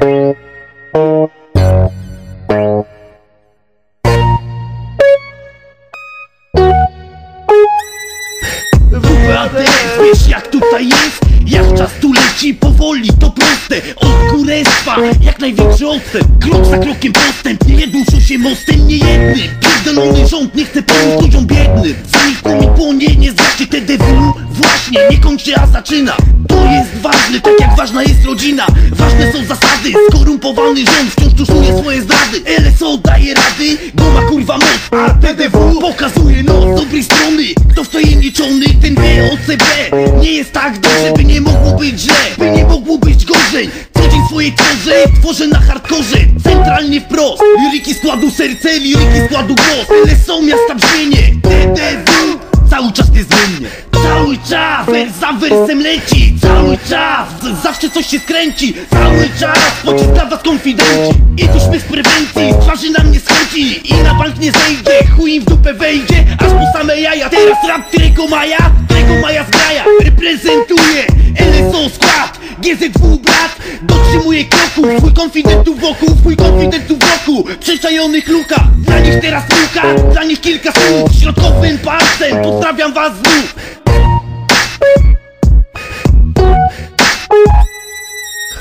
Thank you. Wiesz jak tutaj jest? Jak czas tu leci powoli, to proste. Od kurestwa, jak największy odstęp Krok za krokiem postęp, nie duszą się mostem nie jednym Pierdolony rząd nie chce pomóc ludziom biednym. Zanikło mi płonie, nie znaczy TDW Właśnie, nie kończy, a zaczyna. To jest ważne, tak jak ważna jest rodzina. Ważne są zasady, skorumpowany rząd wciąż tuszuje swoje zdrady. LSO daje rady, bo ma kurwa moc. A TDW pokazuje nos dobrej strony. Kto w to jęczony, ten Nie jest tak dobrze, by nie mogło być źle By nie mogło być gorzej. Co dzień swoje tworzę, tworzę na hardkorze Centralnie wprost, liryki składu serce, liryki składu głos. LSO miasta brzmienie, TDW Cały czas niezmiennie Cały czas, wers za wersem leci. Cały czas, zawsze coś się skręci. Cały czas, pociska was konfidenci. I tu śmiech z prewencji, z twarzy nam nie skręci I na bank nie zejdzie, chuj im w dupę wejdzie Aż po same jaja, teraz rap którego maja Którego maja zgraja, reprezentuje LSO skład, GZW brat. Dotrzymuje kroku, twój konfident tu wokół Twój konfident tu wokół, przyczajonych luka Dla nich teraz luka, dla nich kilka słów. Środkowym palcem, pozdrawiam was znów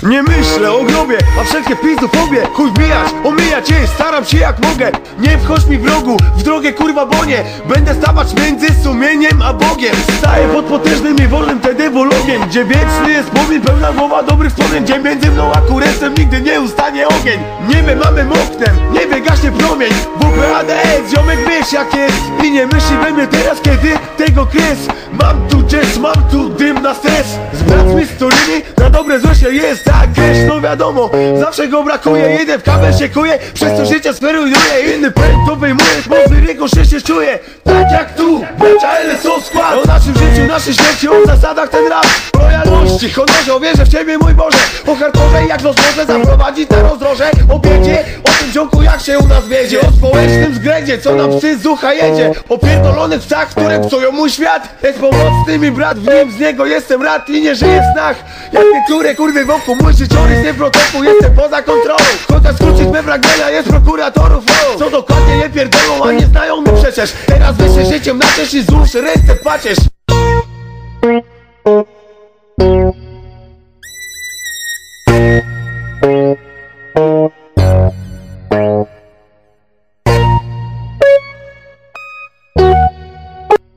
Nie myślę o grobie, a wszelkie pizdofobie Chuj wbijać, omijać je, staram się jak mogę. Nie wchodź mi wrogu, w drogę kurwa bonie. Będę stawać między sumieniem a Bogiem. Staję pod potężnym i wolnym TDW-logiem Gdzie wieczny jest pomnik, pełna głowa dobrych wspomnień. Gdzie między mną a kuresem nigdy nie ustanie ogień. Niebie mamy oknem, niebie gaśnie promień. WPADS, ziomek wiesz jak jest. I nie myśli we mnie teraz kiedy tego kres. Mam tu jazz, mam tu dym na stres. Z braćmi, z dobre złe się jest Tak cash, no wiadomo, zawsze go brakuje Jeden w kabel się kuje, przez to życie sferuje Inny pęd to wyjmuje, bo wyryko się czuje. Tak jak tu, bracia LSO skład. O naszym życiu, naszej śmierci, o zasadach ten rap Lojalności, honorze, wierzę w ciebie mój Boże. O hardkorze jak los może zaprowadzić na rozdroże? O biedzie, o tym dzionku jak się u nas wiedzie. O społecznym względzie, co nam psy z ucha jedzie. O pierdolonych psach, które psują mój świat. Jest pomocny mi brat, w nim z niego jestem rad I nie żyję w snach, jak niektóre kurwy wokół Mój życiorys nie w protoku, jestem poza kontrolą. Chociaż skrócić me fragmenta jest prokuratorów wow. Co dokładnie je pierdolą, a nie znają mnie przecież. Teraz wyższe życiem na też i złóż ręce pacierz